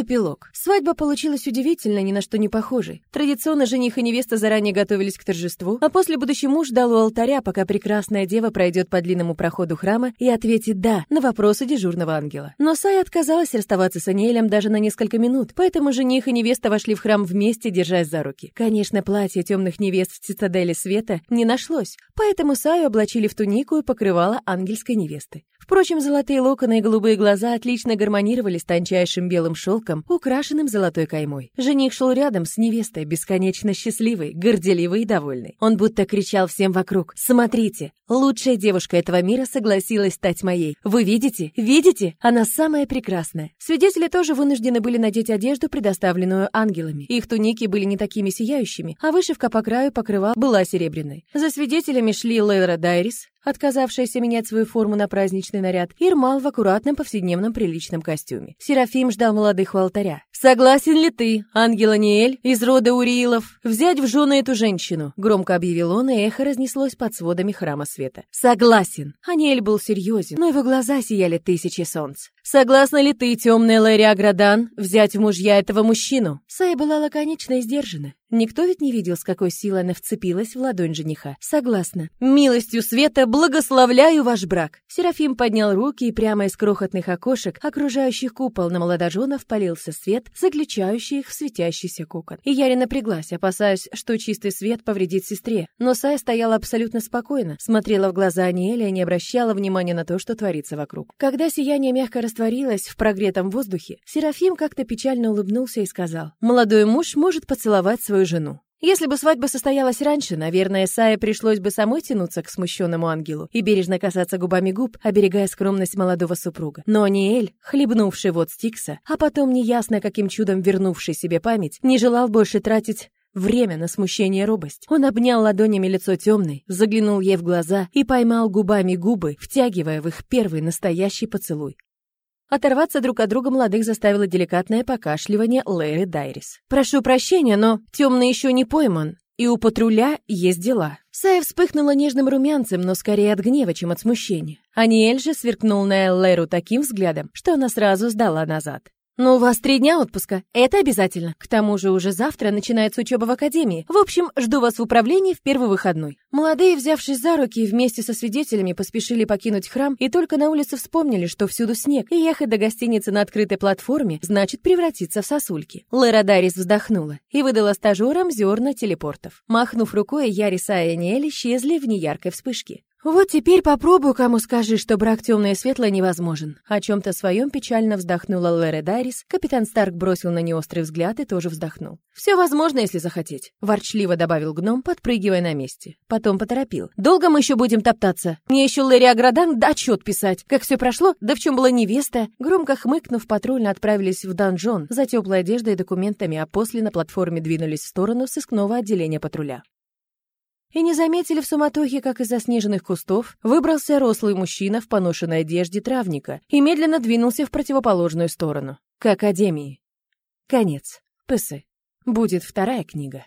Эпилог. Свадьба получилась удивительно, ни на что не похожей. Традиционно жених и невеста заранее готовились к торжеству, а после будущий муж ждал у алтаря, пока прекрасная дева пройдет по длинному проходу храма и ответит «да» на вопросы дежурного ангела. Но Сая отказалась расставаться с Аниэлем даже на несколько минут, поэтому жених и невеста вошли в храм вместе, держась за руки. Конечно, платье темных невест в цитадели света не нашлось, поэтому Саю облачили в тунику и покрывало ангельской невесты. Впрочем, золотые локоны и голубые глаза отлично гармонировали с тончайшим белым шелком, украшенным золотой каймой. Жених шел рядом с невестой, бесконечно счастливой, горделивой и довольной. Он будто кричал всем вокруг «Смотрите, лучшая девушка этого мира согласилась стать моей. Вы видите? Видите? Она самая прекрасная». Свидетели тоже вынуждены были надеть одежду, предоставленную ангелами. Их туники были не такими сияющими, а вышивка по краю покрывал была серебряной. За свидетелями шли Лейра Дайрис, отказавшаяся менять свою форму на праздничный наряд, Ирмал в аккуратном повседневном приличном костюме. Серафим ждал молодых у алтаря. «Согласен ли ты, ангел Аниэль, из рода Уриилов, взять в жены эту женщину?» Громко объявил он, и эхо разнеслось под сводами храма света. «Согласен!» Аниэль был серьезен, но его глаза сияли тысячи солнц. «Согласна ли ты, темная Лэри Аградан, взять в мужья этого мужчину?» Сая была лаконична и сдержана. Никто ведь не видел, с какой силой она вцепилась в ладонь жениха. Согласна. «Милостью света благословляю ваш брак!» Серафим поднял руки, и прямо из крохотных окошек, окружающих купол на молодоженов, полился свет, заключающий их в светящийся кокон. И Яри напряглась, опасаясь, что чистый свет повредит сестре. Но Сая стояла абсолютно спокойно, смотрела в глаза Аниэля и не обращала внимания на то, что творится вокруг. Когда сияние мягко растворилось в прогретом воздухе, Серафим как-то печально улыбнулся и сказал, «Молодой муж может поцеловать свою свою жену. Если бы свадьба состоялась раньше, наверное, Сае пришлось бы самой тянуться к смущенному ангелу и бережно касаться губами губ, оберегая скромность молодого супруга. Но Ниэль, хлебнувший вот Стикса, а потом неясно каким чудом вернувший себе память, не желал больше тратить Время на смущение и робость. Он обнял ладонями лицо темной, заглянул ей в глаза и поймал губами губы, втягивая в их первый настоящий поцелуй. Оторваться друг от друга молодых заставило деликатное покашливание Лэри Дайрис. «Прошу прощения, но темный еще не пойман, и у патруля есть дела». Сая вспыхнула нежным румянцем, но скорее от гнева, чем от смущения. Аниэль же сверкнул на Лэру таким взглядом, что она сразу сдала назад. «Но у вас три дня отпуска. Это обязательно. К тому же уже завтра начинается учеба в академии. В общем, жду вас в управлении в первый выходной». Молодые, взявшись за руки, вместе со свидетелями поспешили покинуть храм и только на улице вспомнили, что всюду снег, и ехать до гостиницы на открытой платформе значит превратиться в сосульки. Лера Дарис вздохнула и выдала стажерам зерна телепортов. Махнув рукой, Яриса и Аниэль исчезли в неяркой вспышке. «Вот теперь попробую, кому скажи, что брак темное и светлое невозможен». О чем-то своем печально вздохнула Лэре Дайрис. Капитан Старк бросил на нее острый взгляд и тоже вздохнул. «Все возможно, если захотеть», — ворчливо добавил гном, подпрыгивая на месте. Потом поторопил. «Долго мы еще будем топтаться? Мне еще Лэри Аградан да отчет писать. Как все прошло? Да в чем была невеста?» Громко хмыкнув, патрульно отправились в донжон за теплой одеждой и документами, а после на платформе двинулись в сторону сыскного отделения патруля и не заметили в суматохе, как из заснеженных кустов выбрался рослый мужчина в поношенной одежде травника и медленно двинулся в противоположную сторону, к академии. Конец. Пысы. Будет вторая книга.